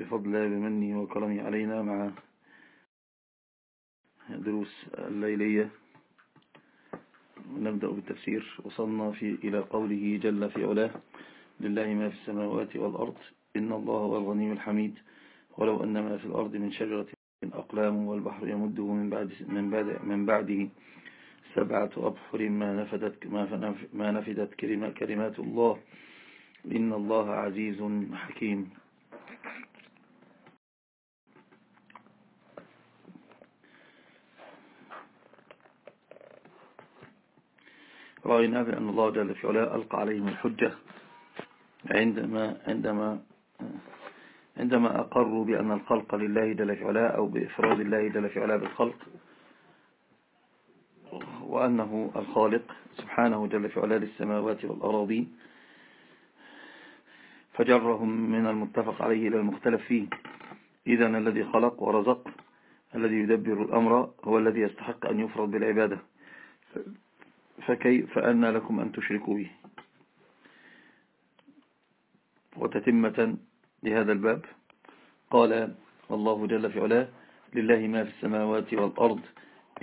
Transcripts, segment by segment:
بفضل الله بمنه وكرمه علينا مع دروس الليلية. نبدأ بالتفسير. وصلنا في إلى قوله جل في علاه لله ما في السماوات والأرض إن الله هو الغني الحميد. ولو أن ما في الأرض من شجرة أقلام والبحر يمده من بعد من بعد من بعده سبعة أبحر ما نفدت ما نفدت كلمات الله. إن الله عزيز حكيم. رأينا بأن الله جل في علاه ألقى عليهم الحجة عندما عندما عندما أقروا بأن الخلق لله جل في علاه أو بإفراد الله جل في علاه بالخلق وأنه الخالق سبحانه جل في علاه للسماوات والأراضين فجرهم من المتفق عليه إلى المختلف فيه. إذا الذي خلق ورزق الذي يدبر الأمر هو الذي يستحق أن يفرض بالعبادة. فكيف فأن لكم أن تشركوا به وتتمة لهذا الباب قال الله جل في علاه لله ما في السماوات والأرض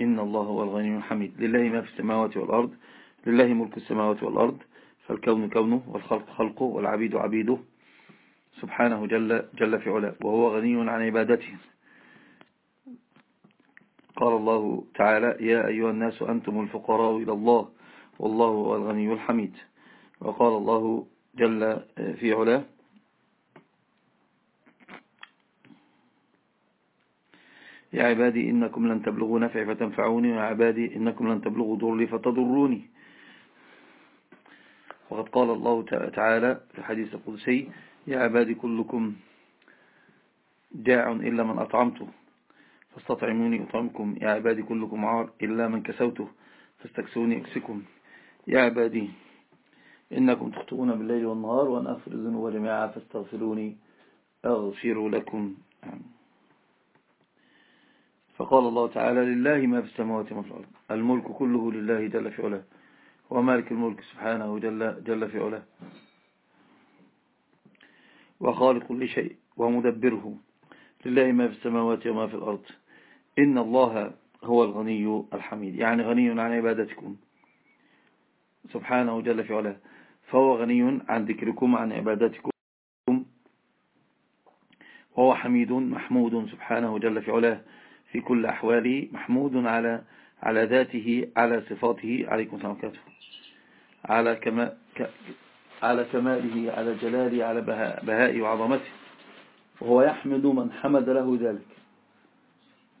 إن الله هو الغني الحميد. لله ما في السماوات والأرض لله ملك السماوات والأرض فالكون كونه والخلق خلقه والعبيد عبيده. سبحانه جل, جل في علاه وهو غني عن عبادته. قال الله تعالى يا أيها الناس أنتم الفقراء إلى الله والله هو الغني الحميد. وقال الله جل في علاه يا عبادي إنكم لن تبلغوا نفعي فتنفعوني ويا عبادي إنكم لن تبلغوا ضري فتضروني. وقد قال الله تعالى في الحديث القدسي يا عبادي كلكم جاع إلا من أطعمته. فاستطعموني أطعمكم يا عبادي كلكم عار إلا من كسوته فاستكسوني أكسكم. يا عبادي إنكم تخطئون بالليل والنهار وأن أغفر الذنوب جميعا فاستغفروني أغفر لكم. فقال الله تعالى لله ما في السماوات وما في الأرض الملك كله لله جل في علاه ومالك الملك سبحانه جل, جل في علاه وخالق كل شيء ومدبره لله ما في السماوات وما في الأرض. إن الله هو الغني الحميد. يعني غني عن عبادتكم. سبحانه جل في علاه. فهو غني عن ذكركم عن عبادتكم. وهو حميد محمود سبحانه جل في علاه. في كل أحواله محمود على على ذاته على صفاته. عليكم السلام عليكم على كما على كماله على جلاله على بهاء وعظمته. وهو يحمد من حمد له ذلك.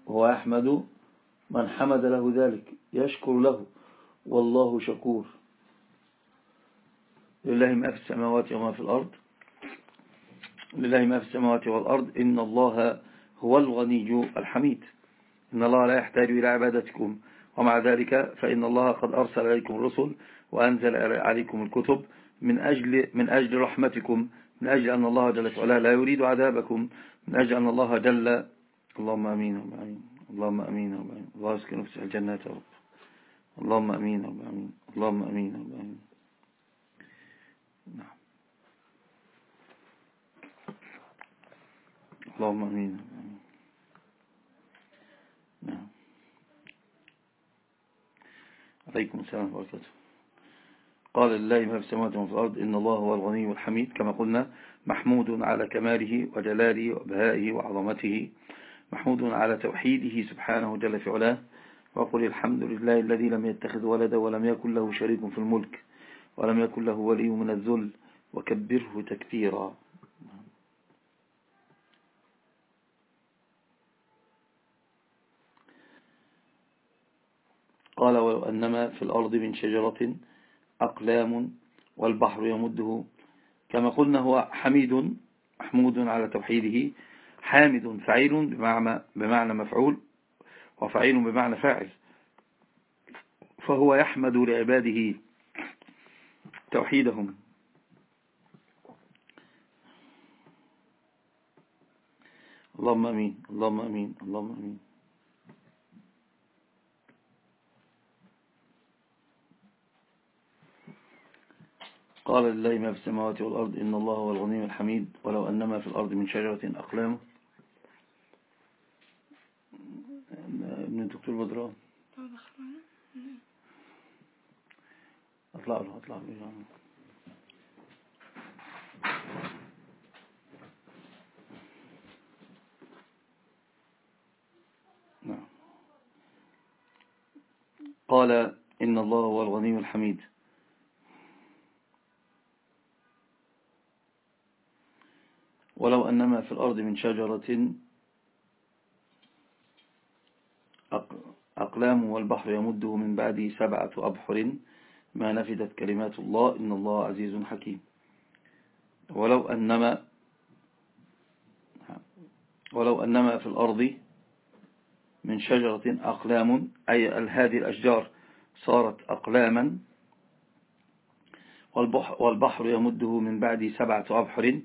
وهو يحمد من حمد له ذلك يشكر له والله شكور. لله ما في السماوات وما في الأرض. لله ما في السماوات والأرض. إن الله هو الغني الحميد. إن الله لا يحتاج إلى عبادتكم. ومع ذلك فإن الله قد أرسل عليكم الرسل وأنزل عليكم الكتب من أجل, من أجل رحمتكم من أجل أن الله جل وعلا لا يريد عذابكم من أجل أن الله جل اللهم أمين ومعين اللهم أمين ومعين الله يسكن في الجنات يا رب. اللهم أمين ومعين اللهم أمين ومعين نعم. اللهم أمين نعم. عليكم السلام وبركاته قال لله ما في السماوات وما في الأرض إن الله هو الغني والحميد كما قلنا محمود على كماله وجلاله وبهائه وعظمته. محمود على توحيده سبحانه جل في علاه وقل الحمد لله الذي لم يتخذ ولدا ولم يكن له شريك في الملك ولم يكن له ولي من الذل وكبره تكبيرا. قال ولو أنما في الأرض من شجرة أقلام والبحر يمده كما قلنا هو حميد محمود على توحيده حامد فعيل بمعنى, بمعنى مفعول وفعيل بمعنى فاعل. فهو يحمد لعباده توحيدهم. اللهم أمين اللهم أمين اللهم أمين. قال لله ما في السماوات والأرض إن الله هو الغني الحميد ولو أن ما في الأرض من شجرة أقلام. ابن الدكتور بدران أطلع له أطلع له نعم. قال إن الله هو الغني الحميد. ولو أنما في الأرض من شجرة أقلام والبحر يمده من بعده سبعة أبحر ما نفدت كلمات الله إن الله عزيز حكيم. ولو أنما ولو أنما في الأرض من شجرة أقلام أي هذه الأشجار صارت أقلاما والبحر يمده من بعد سبعة أبحر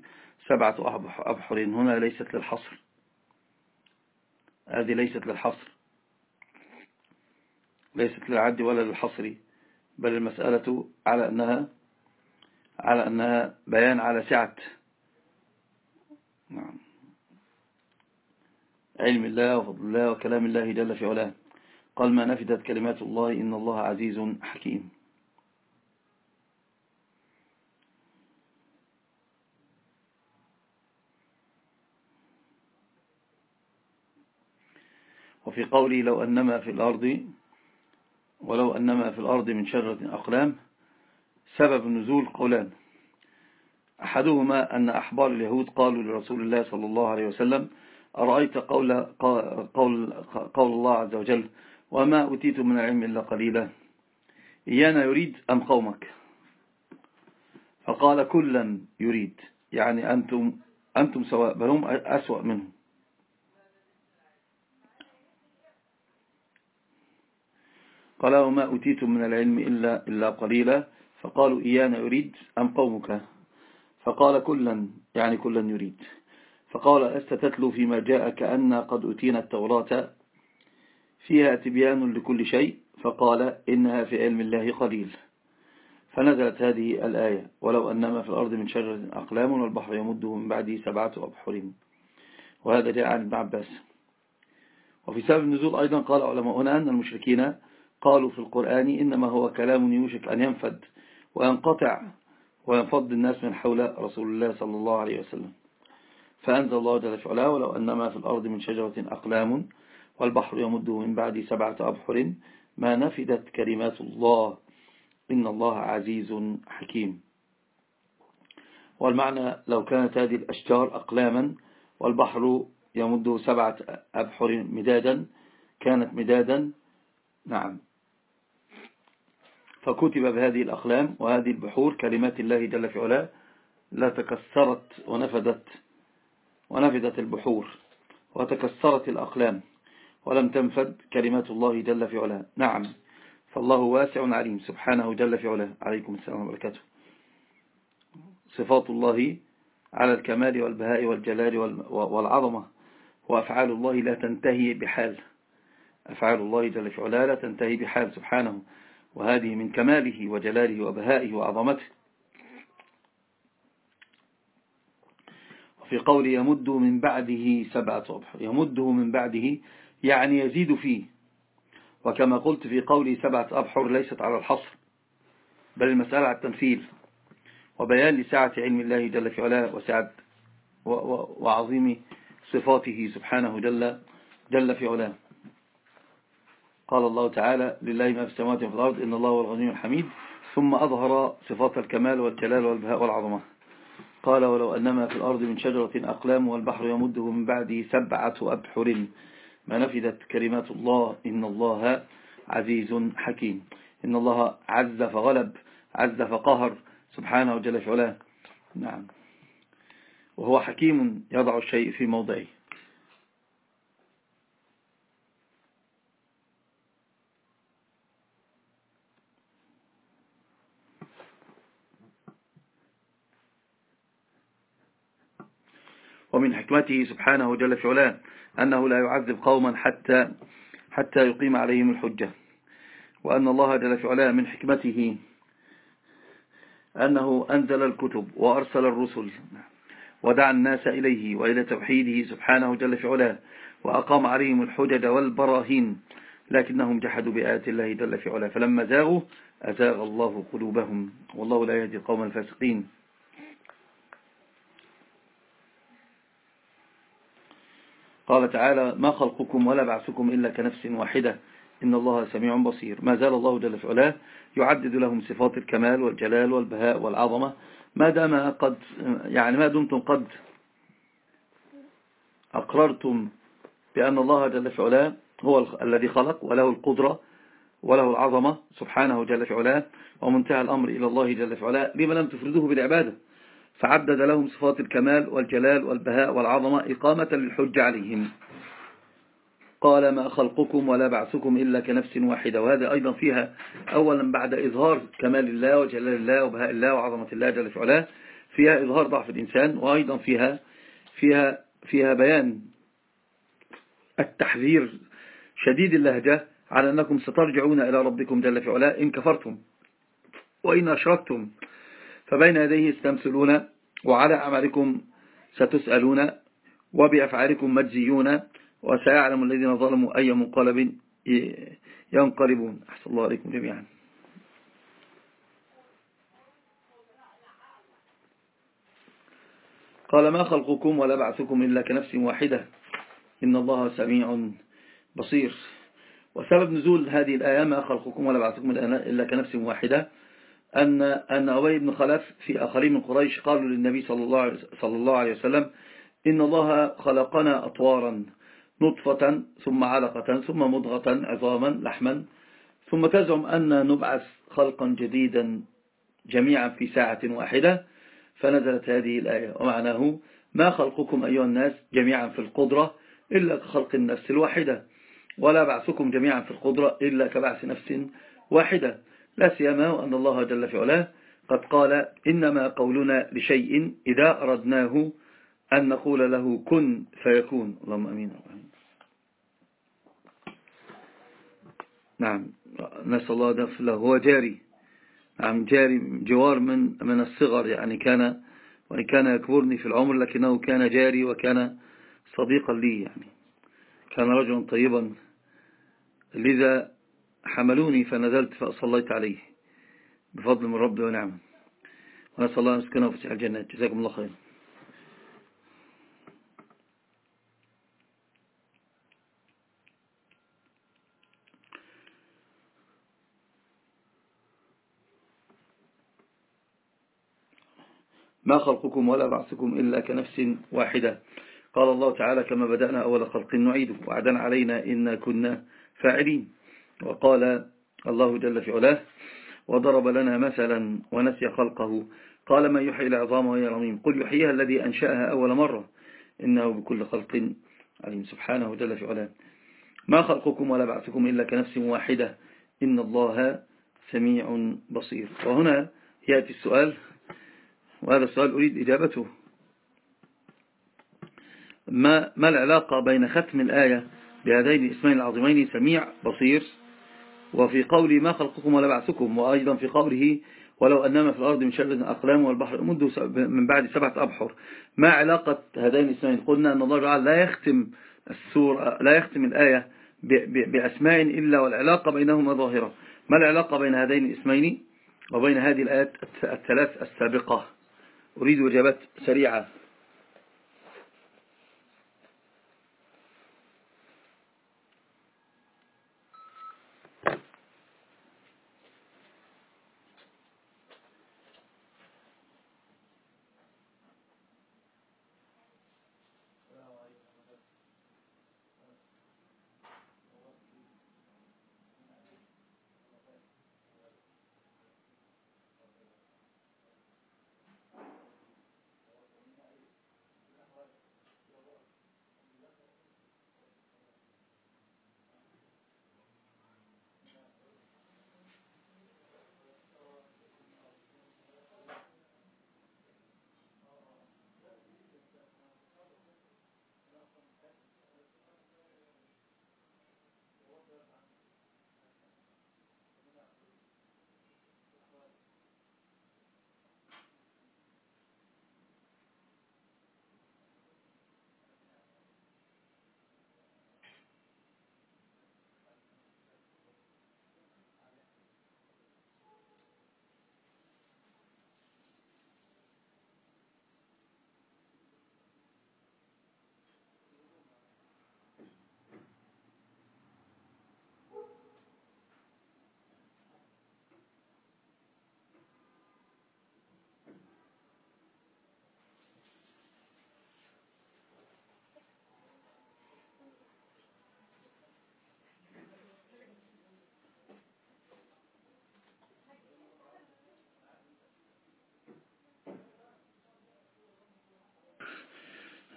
سبعة أبحر هنا ليست للحصر. هذه ليست للحصر. ليست للعد ولا للحصر بل المسألة على أنها على أنها بيان على سعة نعم علم الله وفضل الله وكلام الله جل في علاه. قال ما نفدت كلمات الله إن الله عزيز حكيم. وفي قولي لو أنما في الأرض ولو أنما في الأرض من شجرة أقلام سبب النزول قولان. أحدهما أن أحبار اليهود قالوا لرسول الله صلى الله عليه وسلم أرأيت قول, قول, قول الله عز وجل وما أتيت من العلم إلا قليلا. إيانا يريد أم قومك؟ فقال كلا يريد يعني أنتم, أنتم سواء بل هم أسوأ منهم. قال وما أتيتم من العلم إلا, إلا قليلا. فقالوا إيانا يريد أم قومك؟ فقال كلا يعني كلا يريد. فقال أست تتلو فيما جاء كأن قد أتينا التوراة؟ فيها تبيان لكل شيء. فقال إنها في علم الله قليل. فنزلت هذه الآية. ولو أنما في الأرض من شجرة أقلام والبحر يمده من بعده سبعة أبحر. وهذا جاء عن ابن عباس. وفي سبب النزول أيضا قال علماؤنا أن المشركين قالوا في القرآن إنما هو كلام يوشك أن ينفد وينقطع وينفض الناس من حول رسول الله صلى الله عليه وسلم. فأنزل الله جل في ولو أنما في الأرض من شجرة أقلام والبحر يمده من بعد سبعة أبحر ما نفدت كلمات الله. إن الله عزيز حكيم. والمعنى لو كانت هذه الأشجار أقلاما والبحر يمده سبعة أبحر مدادا كانت مدادا نعم. فكتب بهذه الأقلام وهذه البحور كلمات الله جل في علاه لا تكسرت ونفدت ونفدت البحور وتكسرت الأقلام ولم تنفد كلمات الله جل في علاه. نعم فالله واسع عليم سبحانه جل في علاه. عليكم السلام وبركاته. صفات الله على الكمال والبهاء والجلال والعظمة وأفعال الله لا تنتهي بحال. أفعال الله جل في علاه لا تنتهي بحال سبحانه. وهذه من كماله وجلاله وبهائه وعظمته. وفي قول يمد من بعده سبعة أبحر يمده من بعده يعني يزيد فيه. وكما قلت في قولي سبعة أبحر ليست على الحصر بل المسألة على التمثيل وبيان لسعة علم الله جل في علاه وسعة وعظيم صفاته سبحانه جل, جل في علاه. قال الله تعالى لله ما في السماوات وفي الأرض إن الله هو الغني الحميد. ثم أظهر صفات الكمال والجلال والبهاء والعظمة. قال ولو أنما في الأرض من شجرة أقلام والبحر يمده من بعده سبعة أبحر. ما نفدت كلمات الله إن الله عزيز حكيم. إن الله عز فغلب عز فقهر سبحانه وجل في نعم. وهو حكيم يضع الشيء في موضعه. ومن حكمته سبحانه جل في علاه أنه لا يعذب قوما حتى حتى يقيم عليهم الحجة. وأن الله جل في علاه من حكمته أنه أنزل الكتب وأرسل الرسل ودعا الناس إليه وإلى توحيده سبحانه جل في علاه وأقام عليهم الحجج والبراهين لكنهم جحدوا بآيات الله جل في علاه. فلما زاغوا أزاغ الله قلوبهم. والله لا يهدي القوم الفاسقين. قال تعالى ما خلقكم ولا بعثكم إلا كنفس واحدة. إن الله سميع بصير. ما زال الله جل في علاه يعدد لهم صفات الكمال والجلال والبهاء والعظمة. ما دام قد يعني ما دمتم قد أقررتم بأن الله جل في علاه هو الذي خلق وله القدرة وله العظمة سبحانه جل في علاه ومنتهى الأمر إلى الله جل في علاه. لما لم تفردوه بالعبادة. فعدد لهم صفات الكمال والجلال والبهاء والعظمة إقامة للحج عليهم. قال ما خلقكم ولا بعثكم إلا كنفس واحدة وهذا أيضا فيها أولا بعد إظهار كمال الله وجلال الله وبهاء الله وعظمة الله جل في علاه فيها إظهار ضعف الإنسان وأيضا فيها فيها فيها بيان التحذير شديد اللهجة على أنكم سترجعون إلى ربكم جل في علاه إن كفرتم وإن أشركتم فبين يديه استمثلون وعلى أعمالكم ستسألون وبأفعالكم مجزيون وسيعلم الذين ظلموا أي منقلب ينقلبون. أحسن الله عليكم جميعا. قال ما خلقكم ولا بعثكم إلا كنفس واحدة. إن الله سميع بصير. وسبب نزول هذه الآية ما خلقكم ولا بعثكم إلا كنفس واحدة. أن أن أبي بن خلف في آخرين من قريش قالوا للنبي صلى الله صلى الله عليه وسلم إن الله خلقنا أطوارا نطفة ثم علقة ثم مضغة عظاما لحما ثم تزعم أن نبعث خلقا جديدا جميعا في ساعة واحدة فنزلت هذه الآية. ومعناه ما خلقكم أيها الناس جميعا في القدرة إلا كخلق النفس الواحدة ولا بعثكم جميعا في القدرة إلا كبعث نفس واحدة. لا سيما وأن الله جل في علاه قد قال إنما قولنا لشيء إذا أردناه أن نقول له كن فيكون. اللهم أمين. نعم. نسأل الله دفع له. هو جاري. نعم جاري جوار من من الصغر يعني كان وإن كان يكبرني في العمر لكنه كان جاري وكان صديقا لي يعني. كان رجلا طيبا. لذا حملوني فنزلت فصليت عليه. بفضل من ربي ونعمه ونسأل الله أن يسكنه في الجنة. جزاكم الله خير ما خلقكم ولا بعثكم إلا كنفس واحدة. قال الله تعالى كما بدأنا أول خلق نعيده. وعدنا علينا إنا كنا فاعلين. وقال الله جل في علاه وضرب لنا مثلا ونسي خلقه. قال ما يحيي العظام وهي رميم. قل يحييها الذي أنشأها أول مرة. إنه بكل خلق عليم. سبحانه جل في علاه. ما خلقكم ولا بعثكم إلا كنفس واحدة. إن الله سميع بصير. وهنا يأتي السؤال وهذا السؤال أريد إجابته. ما, ما العلاقة بين ختم الآية بهذين الاسمين العظيمين سميع بصير وفي قوله ما خلقكم ولا بعثكم وأيضا في قوله ولو أنما في الأرض من شر أقلام والبحر منذ من بعد سبعة أبحر. ما علاقة هذين الاسمين؟ قلنا أن الله تعالى لا يختم السورة لا يختم الآية بأسماء إلا والعلاقة بينهما ظاهرة. ما العلاقة بين هذين الاسمين؟ وبين هذه الآيات الثلاث السابقة. أريد إجابات سريعة.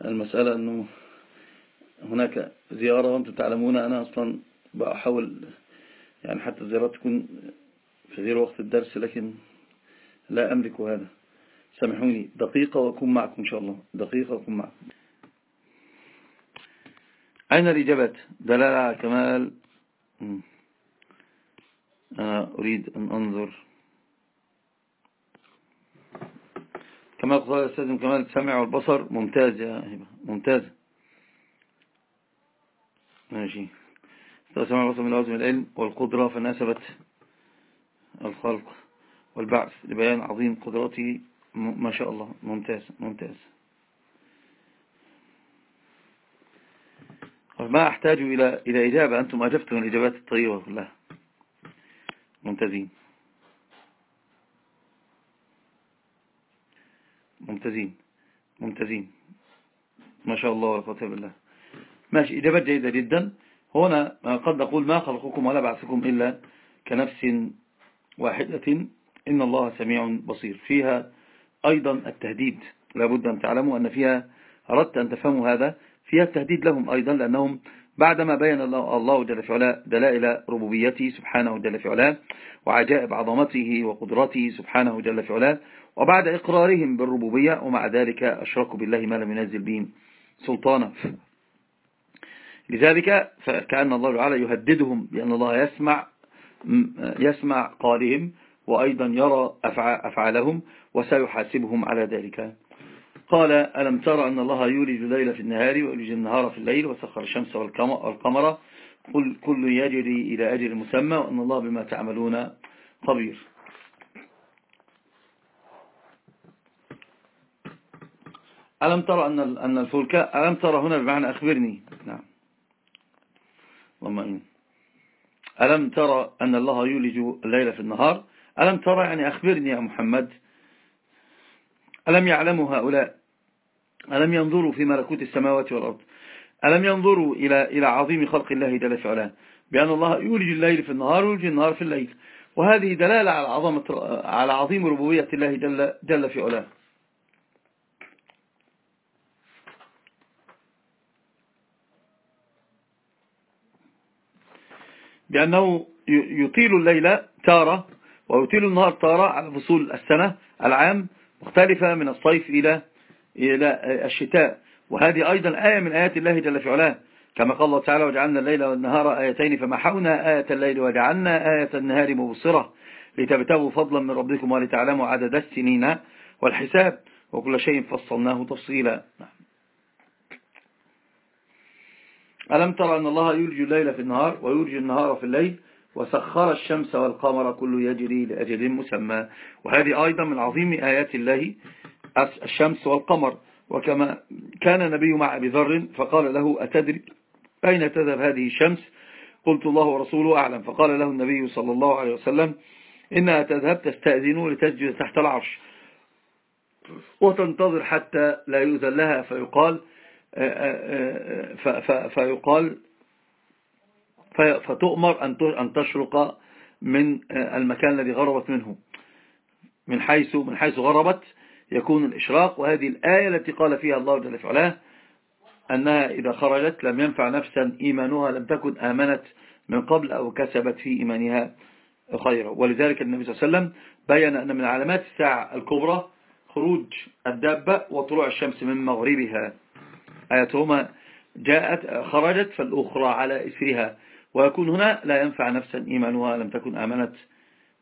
المسألة أنه هناك زيارة وأنتم تعلمون أنا أصلا بحاول يعني حتى الزيارات تكون في غير وقت الدرس لكن لا أملك هذا. سامحوني دقيقة وأكون معكم إن شاء الله. دقيقة وأكون معكم. أين الإجابات؟ دلالة على كمال. أنا أريد أن أنظر. كما قال الأستاذ كمال السمع والبصر ممتاز يا هبة ممتاز ماشي سمع البصر من لوازم العلم والقدرة فناسبت الخلق والبعث لبيان عظيم قدراته ما شاء الله. ممتاز. ممتاز. ما أحتاج إلى إجابة؟ أنتم أجبتم الإجابات الطيبة. كلها ممتازين. ممتازين. ممتازين. ما شاء الله قوه بالله. ماشي إجابات جيدة جدا. هنا قد نقول ما خلقكم ولا بعثكم إلا كنفس واحدة. إن الله سميع بصير. فيها أيضا التهديد. لابد أن تعلموا أن فيها أردت أن تفهموا هذا. فيها التهديد لهم أيضا لأنهم بعدما بين الله جل في علاه دلائل ربوبيته سبحانه جل في علاه وعجائب عظمته وقدرته سبحانه جل في علاه وبعد إقرارهم بالربوبية ومع ذلك أشركوا بالله ما لم ينزل به سلطانا. لذلك فكأن الله تعالى يهددهم بأن الله يسمع يسمع قالهم وأيضا يرى أفعالهم وسيحاسبهم على ذلك. قال ألم ترى أن الله يولج الليل في النهار ويولج النهار في الليل وسخر الشمس والقمر قل كل يجري إلى أجل مسمى وأن الله بما تعملون خبير. ألم ترى أن أن الفلك ألم ترى هنا بمعنى أخبرني؟ نعم. إن ألم ترى أن الله يولج الليل في النهار؟ ألم ترى يعني أخبرني يا محمد؟ ألم يعلموا هؤلاء؟ ألم ينظروا في ملكوت السماوات والأرض؟ ألم ينظروا إلى إلى عظيم خلق الله جل في علاه؟ بأن الله يولج الليل في النهار ويولج النهار في الليل. وهذه دلالة على عظمة على عظيم ربوبية الله جل جل في علاه. بأنه يطيل الليل تارة ويطيل النهار تارة على فصول السنة العام مختلفة من الصيف إلى إلى الشتاء. وهذه أيضا آية من آيات الله جل في علاه. كما قال الله تعالى وجعلنا الليل والنهار آيتين فمحونا آية الليل وجعلنا آية النهار مبصرة لتبتغوا فضلا من ربكم ولتعلموا عدد السنين والحساب. وكل شيء فصلناه تفصيلا. ألم ترى أن الله يولج الليل في النهار ويولج النهار في الليل؟ وسخر الشمس والقمر كل يجري لأجل مسمى. وهذه أيضا من عظيم آيات الله الشمس والقمر. وكما كان النبي مع أبي ذر فقال له أتدري أين تذهب هذه الشمس؟ قلت الله ورسوله أعلم. فقال له النبي صلى الله عليه وسلم إنها تذهب تستأذن لتسجد تحت العرش. وتنتظر حتى لا يؤذن لها فيقال فيقال فتؤمر أن تشرق من المكان الذي غربت منه. من حيث من حيث غربت يكون الإشراق. وهذه الآية التي قال فيها الله جل وعلا أنها إذا خرجت لم ينفع نفسا إيمانها لم تكن آمنت من قبل أو كسبت في إيمانها خيرا. ولذلك النبي صلى الله عليه وسلم بين أن من علامات الساعة الكبرى خروج الدابة وطلوع الشمس من مغربها. آياتهما جاءت خرجت فالأخرى على إثرها ويكون هنا لا ينفع نفسا إيمانها لم تكن آمنت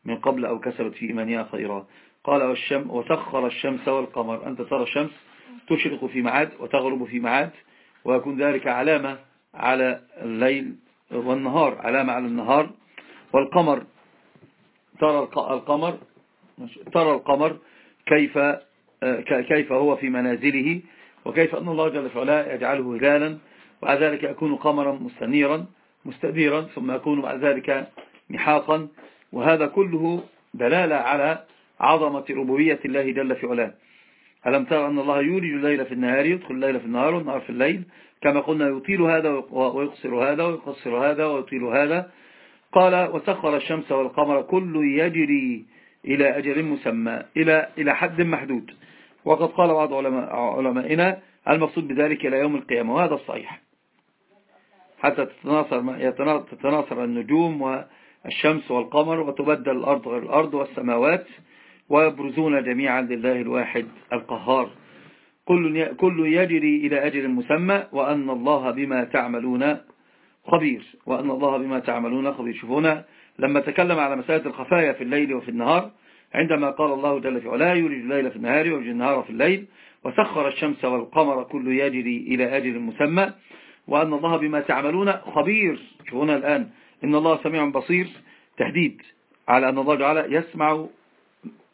من قبل أو كسبت في إيمانها خيرا. قال والشم وسخر الشمس والقمر. أنت ترى الشمس تشرق في معاد وتغرب في معاد ويكون ذلك علامة على الليل والنهار علامة على النهار. والقمر ترى القمر ترى القمر كيف كيف هو في منازله وكيف أن الله جل وعلا يجعله هلالا وعلى ذلك يكون قمرا مستنيرا. مستديرا ثم يكون بعد ذلك محاقا وهذا كله دلالة على عظمة ربوبية الله جل في علاه. ألم ترى أن الله يولج الليل في النهار يدخل الليل في النهار والنهار في الليل؟ كما قلنا يطيل هذا ويقصر هذا ويقصر هذا ويطيل هذا. قال وسخر الشمس والقمر كل يجري إلى أجل مسمى إلى إلى حد محدود. وقد قال بعض علمائنا المقصود بذلك إلى يوم القيامة وهذا الصحيح. حتى تتناصر, تتناصر النجوم والشمس والقمر وتبدل الأرض غير الأرض والسماوات ويبرزون جميعا لله الواحد القهار. كل كل يجري إلى أجل مسمى وأن الله بما تعملون خبير. وأن الله بما تعملون خبير. شوفونا لما تكلم على مسألة الخفايا في الليل وفي النهار عندما قال الله جل في علاه يولج الليل في النهار ويولج النهار في الليل. وسخر الشمس والقمر كل يجري إلى أجل مسمى. وأن الله بما تعملون خبير. شوفونا الآن. إن الله سميع بصير. تهديد على أن الله جعل يسمع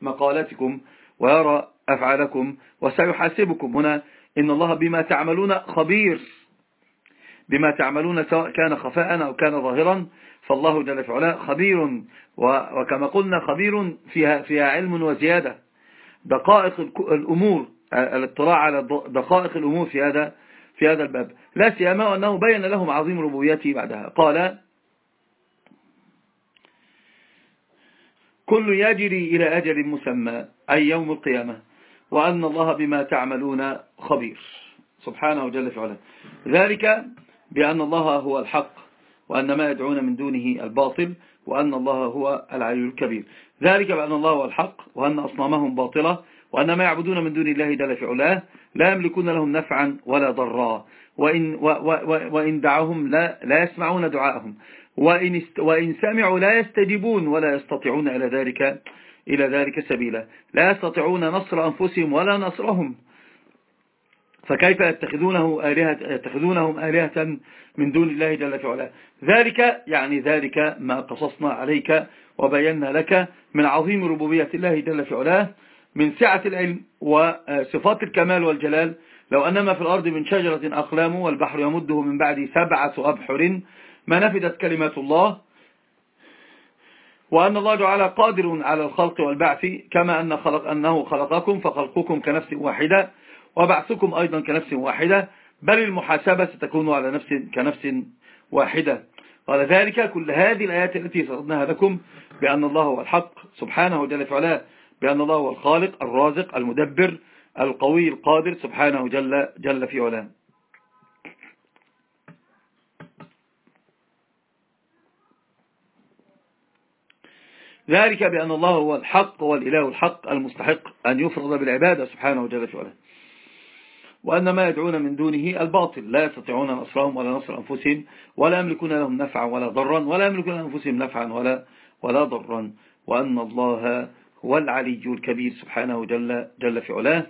مقالاتكم ويرى أفعالكم وسيحاسبكم. هنا إن الله بما تعملون خبير. بما تعملون سواء كان خفاء أو كان ظاهرا فالله جل في علاه خبير. وكما قلنا خبير فيها, فيها علم وزيادة. دقائق الأمور الاطلاع على دقائق الأمور في هذا في هذا الباب. لا سيما أنه بين لهم عظيم ربوبيته بعدها. قال كل يجري إلى أجل مسمى أي يوم القيامة وأن الله بما تعملون خبير. سبحانه جل في علاه. ذلك بأن الله هو الحق وأن ما يدعون من دونه الباطل وأن الله هو العلي الكبير. ذلك بأن الله هو الحق وأن أصنامهم باطلة وأن ما يعبدون من دون الله جل في علاه لا يملكون لهم نفعا ولا ضرا. وإن, وإن دعهم لا, لا يسمعون دعاءهم. وإن, وإن سمعوا لا يستجيبون ولا يستطيعون إلى ذلك إلى ذلك سبيلا. لا يستطيعون نصر أنفسهم ولا نصرهم. فكيف يتخذونه آلهة يتخذونهم آلهة من دون الله جل في علاه؟ ذلك يعني ذلك ما قصصنا عليك وبينا لك من عظيم ربوبية الله جل في علاه. من سعة العلم وصفات الكمال والجلال. لو أن ما في الأرض من شجرة أقلام والبحر يمده من بعد سبعة أبحر ما نفدت كلمات الله. وأن الله تعالى قادر على الخلق والبعث كما أن خلق أنه خلقكم فخلقكم كنفس واحدة وبعثكم أيضا كنفس واحدة بل المحاسبة ستكون على نفس كنفس واحدة. قال ذلك كل هذه الآيات التي سردناها لكم بأن الله هو الحق سبحانه فعلا بأن الله هو الخالق الرازق المدبر القوي القادر سبحانه جل, جل في علاه ذلك بأن الله هو الحق والإله الحق المستحق أن يفرض بالعبادة سبحانه وجل في علاه وأن ما يدعون من دونه الباطل لا يستطيعون نصرهم ولا نصر أنفسهم ولا يملكون لهم نفعا ولا ضرا ولا يملكون لأنفسهم نفعا ولا, ولا ضرا. وأن الله هو العلي الكبير سبحانه جل, جل في علاه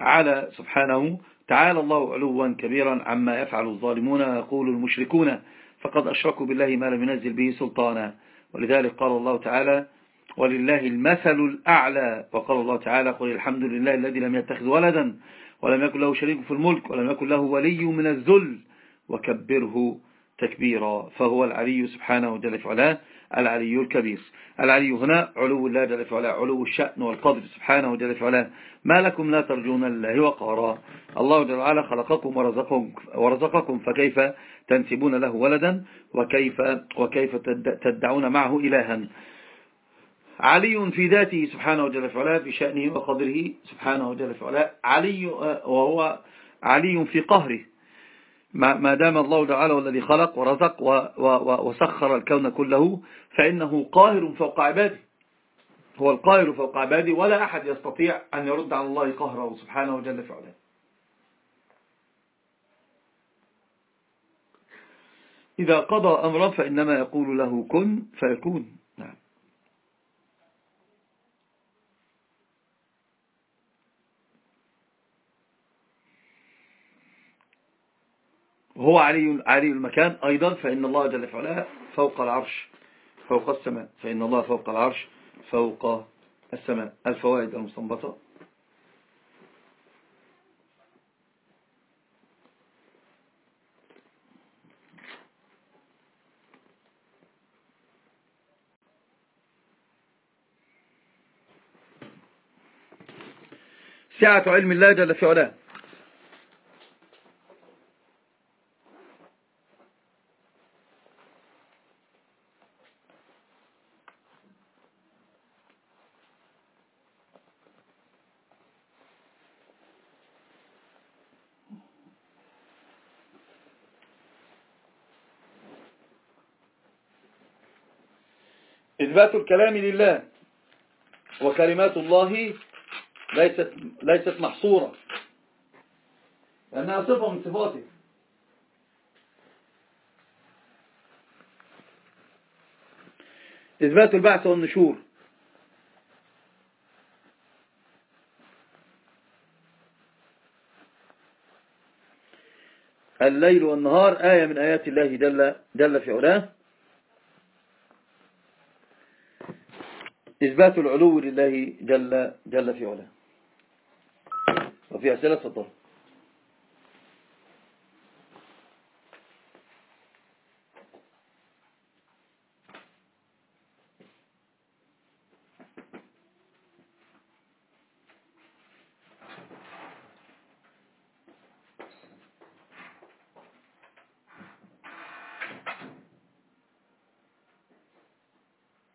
على سبحانه تعالى الله علوا كبيرا عما يفعل الظالمون يقول المشركون. فقد أشركوا بالله ما لم ينزل به سلطانا. ولذلك قال الله تعالى ولله المثل الأعلى وقال الله تعالى قل الحمد لله الذي لم يتخذ ولدا ولم يكن له شريك في الملك ولم يكن له ولي من الذل وكبره تكبيرا. فهو العلي سبحانه جل في العلي الكبير. العلي هنا علو الله جل في علو الشأن والقدر سبحانه جل في ما لكم لا ترجون الله وقارا. الله جل وعلا خلقكم ورزقكم, ورزقكم فكيف تنسبون له ولدا؟ وكيف, وكيف تدعون معه إلها؟ علي في ذاته سبحانه وجل في علاه في شأنه وقدره سبحانه وجل في علاه. علي وهو علي في قهره. ما دام الله تعالى والذي خلق ورزق وسخر الكون كله فإنه قاهر فوق عباده. هو القاهر فوق عباده ولا أحد يستطيع أن يرد على الله قهره سبحانه وجل في علاه. إذا قضى أمرا فإنما يقول له كن فيكون. نعم هو علي علي المكان أيضا فإن الله جل وعلا فوق العرش فوق السماء فإن الله فوق العرش فوق السماء. الفوائد المستنبطة. سعة علم الله جل في علاه إثبات الكلام لله. وكلمات الله ليست, ليست محصورة. لأنها صفة من صفاته. إثبات البعث والنشور. الليل والنهار آية من آيات الله جل, جل في علاه. إثبات العلو لله جل, جل في علاه. وفي أسئلة؟ تفضل.